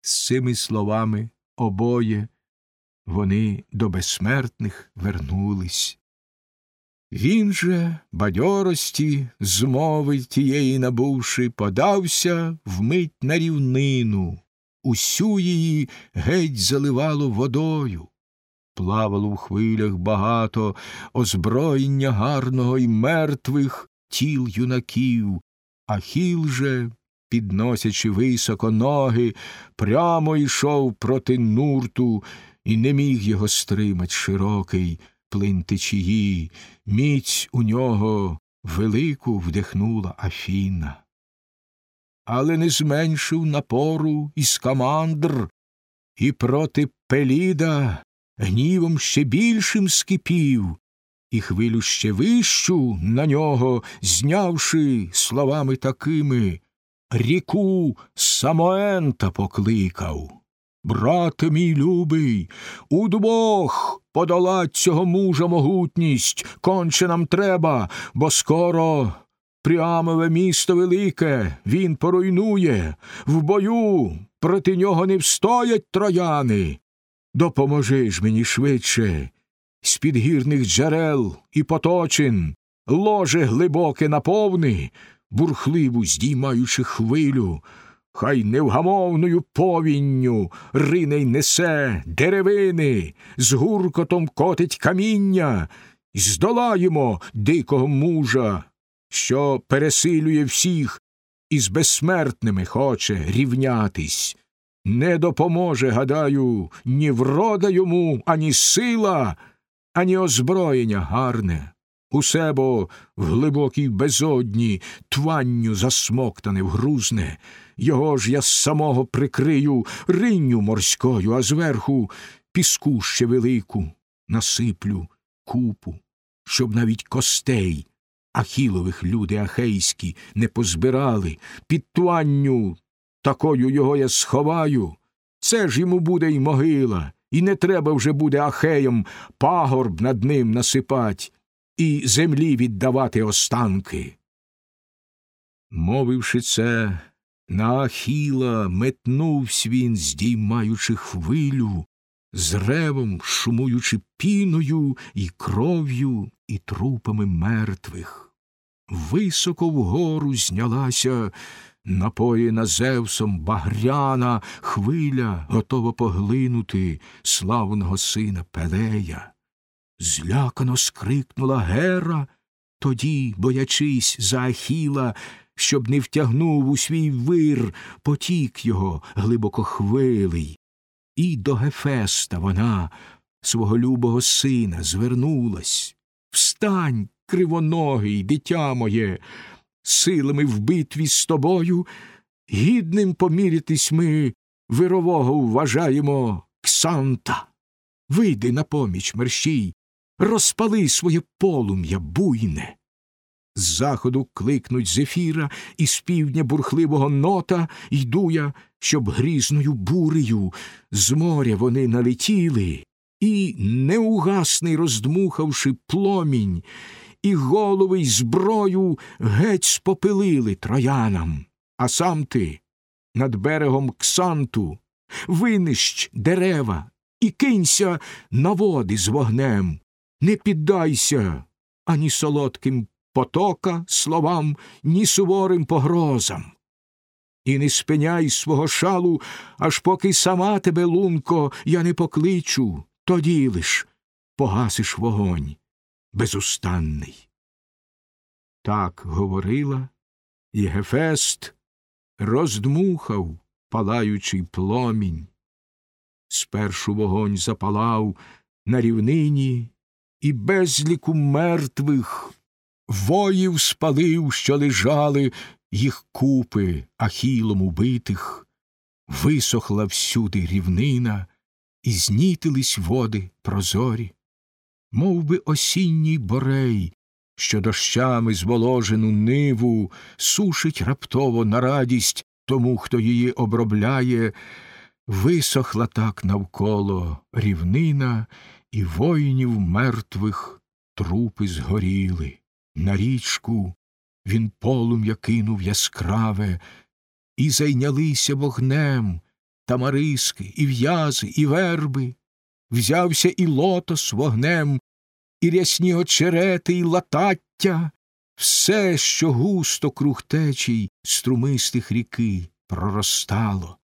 З цими словами обоє вони до безсмертних вернулись. Він же, бадьорості, змови тієї набувши, подався вмить на рівнину, усю її геть заливало водою. Плавало в хвилях багато озброєння гарного й мертвих тіл юнаків, Ахіл же, підносячи високо ноги, прямо йшов проти нурту, і не міг його стримать широкий плин течії, міць у нього велику вдихнула Афіна. Але не зменшив напору і скамандр, і проти Пеліда гнівом ще більшим скипів, і хвилю ще вищу на нього, знявши словами такими, ріку Самоента покликав. Брате мій любий, удвох подолать цього мужа могутність, конче нам треба, бо скоро прямове місто велике він поруйнує, в бою проти нього не встоять трояни. Допоможи ж мені швидше, з під гірних джерел і поточин, ложе глибоке наповни, бурхливу здіймаючи хвилю, хай невгамовною повінню рине й несе деревини, з гуркотом котить каміння, здолаємо дикого мужа, що пересилює всіх і з безсмертними хоче рівнятись. Не допоможе, гадаю, ні врода йому, ані сила, ані озброєння гарне. Усе бо в глибокій безодні тванню засмоктане вгрузне, його ж я з самого прикрию ринню морською, а зверху піску ще велику насиплю купу, щоб навіть костей ахілових люди ахейські не позбирали, під тванню такою його я сховаю. Це ж йому буде й могила, і не треба вже буде ахеям пагорб над ним насипать і землі віддавати останки. Мовивши це, на Ахіла метнувсь він, здіймаючи хвилю, з ревом шумуючи піною і кров'ю, і трупами мертвих. Високо вгору знялася напоєна Зевсом багряна хвиля, готова поглинути славного сина Пелея. Злякано скрикнула Гера, тоді, боячись за Ахіла, щоб не втягнув у свій вир потік його глибокохвилий. І до Гефеста вона свого любого сина звернулась. Встань, кривоногий, дитя моє, силами в битві з тобою, гідним помірятись ми вирового вважаємо Ксанта. Вийди на поміч мерщій, розпали своє полум'я буйне. З заходу кликнуть зефіра, і з півдня бурхливого нота йду я, щоб грізною бурею з моря вони налетіли, і, неугасний роздмухавши пломінь, і голови й зброю геть спопилили троянам. А сам ти над берегом Ксанту винищ дерева і кинься на води з вогнем, не піддайся ані солодким потока словам, ні суворим погрозам. І не спиняй свого шалу, аж поки сама тебе, лунко, я не покличу, тоді лиш погасиш вогонь безустанний. Так говорила, і Гефест роздмухав палаючий пломінь. Спершу вогонь запалав на рівнині, і безліку мертвих. Воїв спалив, що лежали їх купи ахілом убитих, висохла всюди рівнина, і знітились води прозорі, Мов би осінній борей, що дощами зволожену ниву сушить раптово на радість тому, хто її обробляє, висохла так навколо рівнина, і воїнів мертвих трупи згоріли. На річку він полум'я кинув яскраве, і зайнялися вогнем тамариски, і в'язи, і верби, взявся і лотос вогнем, і рясні очерети, і латаття, все, що густо круг течій струмистих ріки проростало,